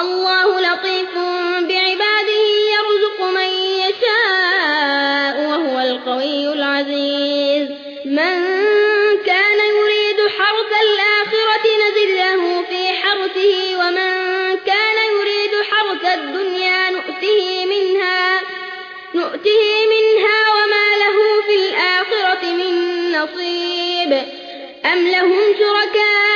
الله لطيف بعباده يرزق من يشاء وهو القوي العزيز. من كان يريد حرث الآخرة نزل له في حرثه ومن كان يريد حرث الدنيا نؤته منها, نؤته منها وما له في الآخرة من نصيب. أم لهم شركاء